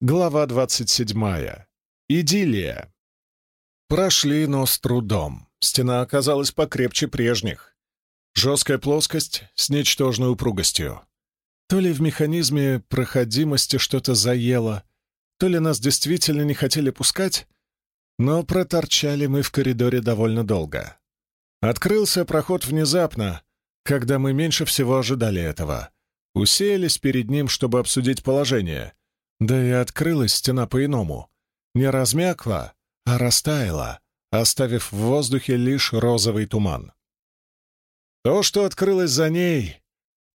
Глава двадцать седьмая. Идиллия. Прошли, но с трудом. Стена оказалась покрепче прежних. Жесткая плоскость с ничтожной упругостью. То ли в механизме проходимости что-то заело, то ли нас действительно не хотели пускать, но проторчали мы в коридоре довольно долго. Открылся проход внезапно, когда мы меньше всего ожидали этого. Уселись перед ним, чтобы обсудить положение. Да и открылась стена по-иному. Не размякла, а растаяла, оставив в воздухе лишь розовый туман. То, что открылось за ней,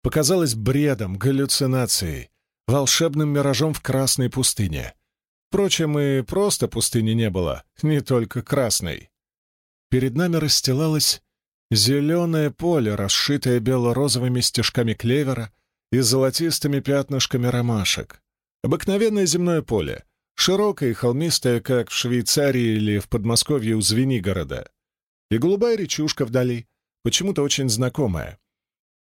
показалось бредом, галлюцинацией, волшебным миражом в красной пустыне. Впрочем, и просто пустыни не было, не только красной. Перед нами расстилалось зеленое поле, расшитое бело-розовыми стежками клевера и золотистыми пятнышками ромашек. Обыкновенное земное поле, широкое и холмистое, как в Швейцарии или в Подмосковье у Звенигорода. И голубая речушка вдали, почему-то очень знакомая.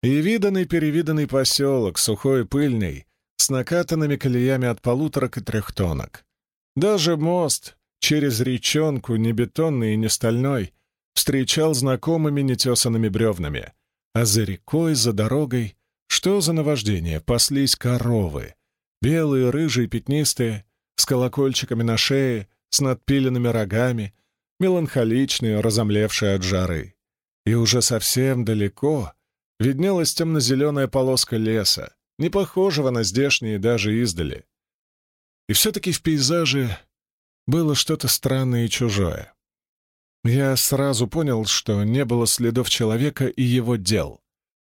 И виданный-перевиданный поселок, сухой и пыльный, с накатанными колеями от полуторок и трехтонок. Даже мост через речонку, не бетонный и не стальной, встречал знакомыми нетесанными бревнами, а за рекой, за дорогой, что за наваждение, паслись коровы, белые, рыжие, пятнистые, с колокольчиками на шее, с надпиленными рогами, меланхоличные, разомлевшие от жары. И уже совсем далеко виднелась темно-зеленая полоска леса, не похожего на здешние даже издали. И все-таки в пейзаже было что-то странное и чужое. Я сразу понял, что не было следов человека и его дел.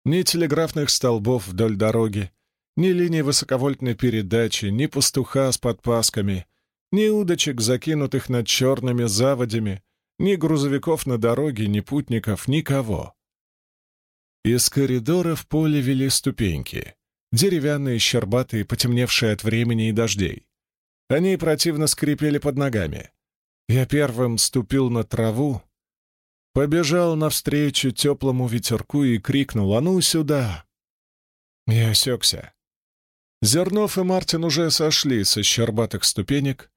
Ни телеграфных столбов вдоль дороги, ни линии высоковольтной передачи, ни пастуха с подпасками, ни удочек, закинутых над черными заводями, ни грузовиков на дороге, ни путников, никого. Из коридора в поле вели ступеньки, деревянные, щербатые, потемневшие от времени и дождей. Они противно скрипели под ногами. Я первым ступил на траву, побежал навстречу теплому ветерку и крикнул «А ну сюда!». Я осекся. Зернов и Мартин уже сошли со щербатых ступенек,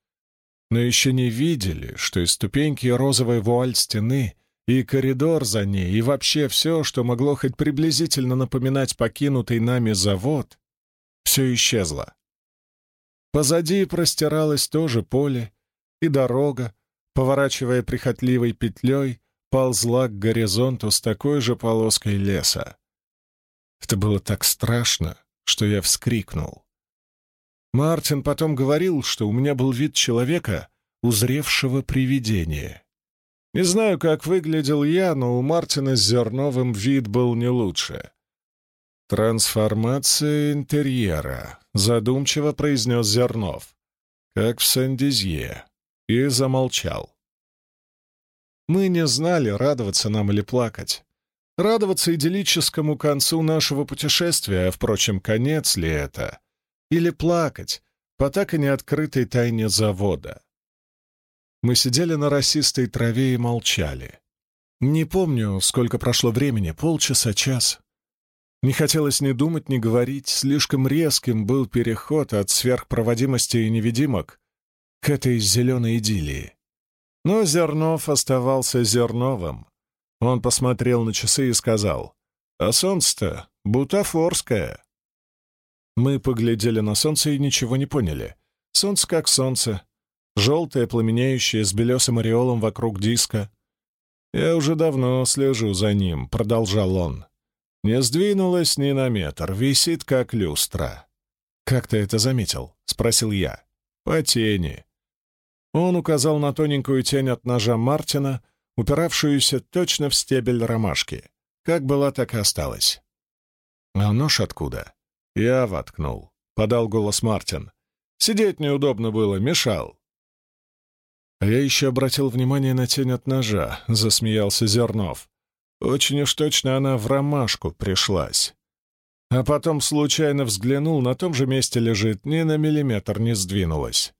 но еще не видели, что и ступеньки, и розовая вуаль стены, и коридор за ней, и вообще все, что могло хоть приблизительно напоминать покинутый нами завод, все исчезло. Позади простиралось тоже поле, и дорога, поворачивая прихотливой петлей, ползла к горизонту с такой же полоской леса. Это было так страшно, что я вскрикнул. Мартин потом говорил, что у меня был вид человека, узревшего привидение. Не знаю, как выглядел я, но у Мартина с Зерновым вид был не лучше. «Трансформация интерьера», — задумчиво произнес Зернов, как в Сен-Дизье, и замолчал. Мы не знали, радоваться нам или плакать. Радоваться идиллическому концу нашего путешествия, а, впрочем, конец ли это? Или плакать по так и не открытой тайне завода? Мы сидели на росистой траве и молчали. Не помню, сколько прошло времени, полчаса, час. Не хотелось ни думать, ни говорить, слишком резким был переход от сверхпроводимости и невидимок к этой зеленой идиллии. Но Зернов оставался Зерновым. Он посмотрел на часы и сказал, «А солнце-то бутафорское». Мы поглядели на солнце и ничего не поняли. Солнце как солнце, желтое, пламенеющее, с белесым ореолом вокруг диска. «Я уже давно слежу за ним», — продолжал он. Не сдвинулась ни на метр, висит как люстра. «Как ты это заметил?» — спросил я. «По тени». Он указал на тоненькую тень от ножа Мартина, упиравшуюся точно в стебель ромашки. Как была, так и осталась. «А нож откуда?» «Я воткнул», — подал голос Мартин. «Сидеть неудобно было, мешал». А я еще обратил внимание на тень от ножа, — засмеялся Зернов. Очень уж точно она в ромашку пришлась. А потом случайно взглянул, на том же месте лежит, ни на миллиметр не сдвинулась.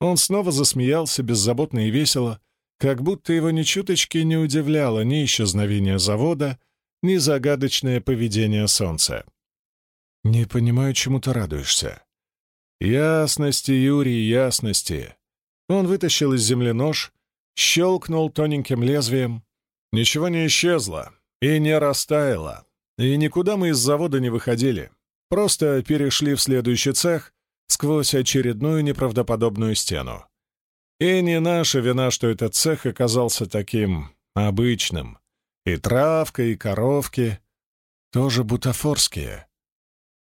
Он снова засмеялся беззаботно и весело, как будто его ни чуточки не удивляло ни исчезновение завода, ни загадочное поведение солнца. «Не понимаю, чему ты радуешься». Ясности, Юрий, ясности. Он вытащил из земли нож, щелкнул тоненьким лезвием. Ничего не исчезло и не растаяло. И никуда мы из завода не выходили. Просто перешли в следующий цех сквозь очередную неправдоподобную стену. И не наша вина, что этот цех оказался таким обычным. И травка, и коровки тоже бутафорские.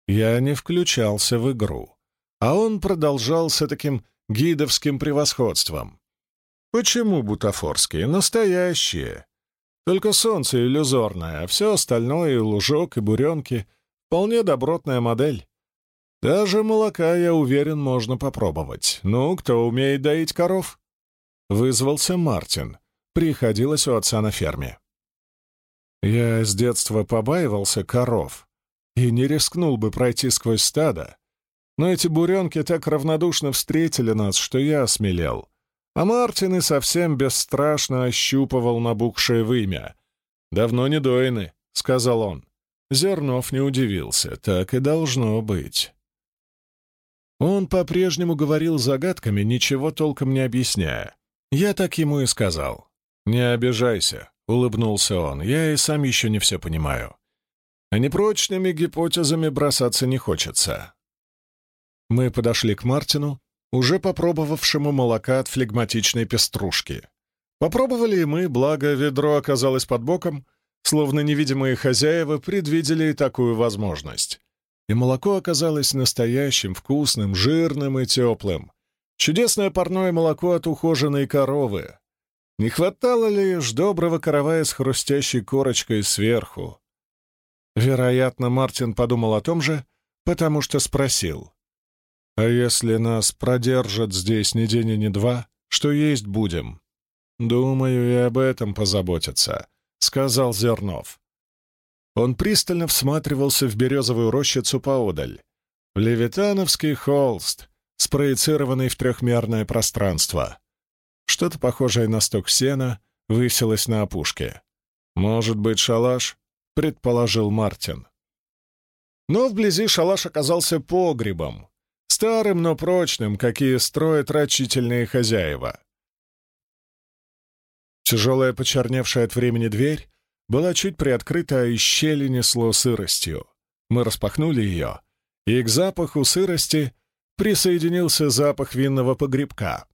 Я не включался в игру, а он продолжал с таким гидовским превосходством. Почему бутафорские? Настоящие. Только солнце иллюзорное, а все остальное, и лужок, и буренки — вполне добротная модель. Даже молока, я уверен, можно попробовать. Ну, кто умеет доить коров? Вызвался Мартин. Приходилось у отца на ферме. Я с детства побаивался коров и не рискнул бы пройти сквозь стадо, но эти буренки так равнодушно встретили нас, что я осмелел. А Мартин и совсем бесстрашно ощупывал набухшее вымя. «Давно не доины», — сказал он. Зернов не удивился, так и должно быть. Он по-прежнему говорил загадками, ничего толком не объясняя. Я так ему и сказал. «Не обижайся», — улыбнулся он, — «я и сам еще не все понимаю. А непрочными гипотезами бросаться не хочется». Мы подошли к Мартину, уже попробовавшему молока от флегматичной пеструшки. Попробовали и мы, благо ведро оказалось под боком, словно невидимые хозяева предвидели такую возможность и молоко оказалось настоящим, вкусным, жирным и теплым. Чудесное парное молоко от ухоженной коровы. Не хватало лишь доброго каравая с хрустящей корочкой сверху. Вероятно, Мартин подумал о том же, потому что спросил. «А если нас продержат здесь ни день и ни два, что есть будем?» «Думаю, и об этом позаботятся», — сказал Зернов. Он пристально всматривался в березовую рощицу поодаль. Левитановский холст, спроецированный в трехмерное пространство. Что-то похожее на сток сена высилось на опушке. «Может быть, шалаш?» — предположил Мартин. Но вблизи шалаш оказался погребом, старым, но прочным, какие строят рачительные хозяева. Тяжелая, почерневшая от времени дверь была чуть приоткрыта, а из щели несло сыростью. Мы распахнули ее, и к запаху сырости присоединился запах винного погребка.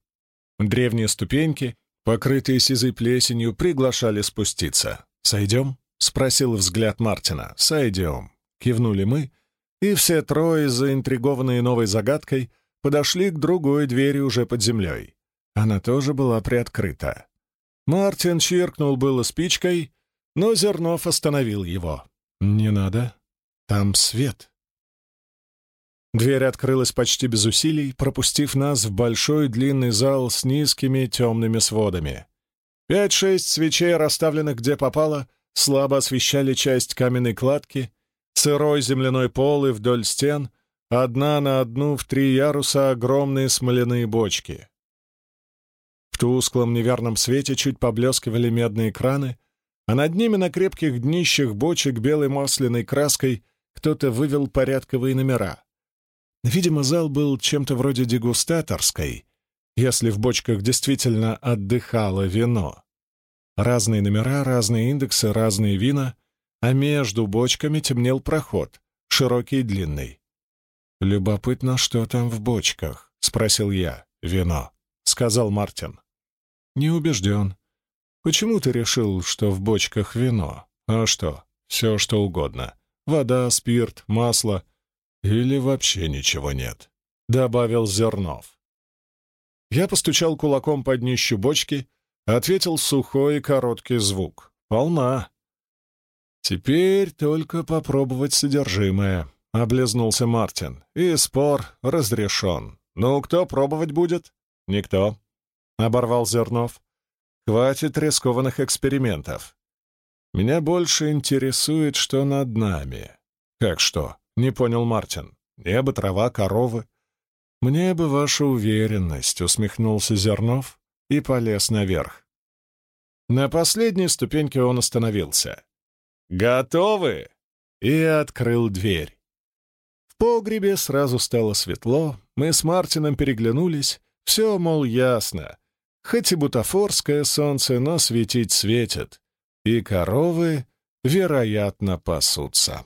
Древние ступеньки, покрытые сизой плесенью, приглашали спуститься. «Сойдем?» — спросил взгляд Мартина. «Сойдем», — кивнули мы, и все трое, заинтригованные новой загадкой, подошли к другой двери уже под землей. Она тоже была приоткрыта. Мартин чиркнул было спичкой, но Зернов остановил его. «Не надо. Там свет». Дверь открылась почти без усилий, пропустив нас в большой длинный зал с низкими темными сводами. Пять-шесть свечей, расставленных где попало, слабо освещали часть каменной кладки, сырой земляной пол и вдоль стен, одна на одну в три яруса огромные смоляные бочки. В тусклом неверном свете чуть поблескивали медные краны, а над ними на крепких днищах бочек белой масляной краской кто-то вывел порядковые номера. Видимо, зал был чем-то вроде дегустаторской, если в бочках действительно отдыхало вино. Разные номера, разные индексы, разные вина, а между бочками темнел проход, широкий и длинный. «Любопытно, что там в бочках?» — спросил я. «Вино», — сказал Мартин. «Не убежден. Почему ты решил, что в бочках вино? А что, все что угодно. Вода, спирт, масло. Или вообще ничего нет?» — добавил Зернов. Я постучал кулаком под днищу бочки, ответил сухой и короткий звук. «Полна». «Теперь только попробовать содержимое», — облизнулся Мартин. «И спор разрешен. Ну, кто пробовать будет?» «Никто», — оборвал Зернов. Хватит рискованных экспериментов. Меня больше интересует, что над нами. Как что? Не понял Мартин. Небо, трава, коровы. Мне бы ваша уверенность, усмехнулся Зернов и полез наверх. На последней ступеньке он остановился. «Готовы?» и открыл дверь. В погребе сразу стало светло, Мы с Мартином переглянулись. Все, мол, ясно. Хоть и бутафорское солнце, но светить светит. И коровы, вероятно, пасутся.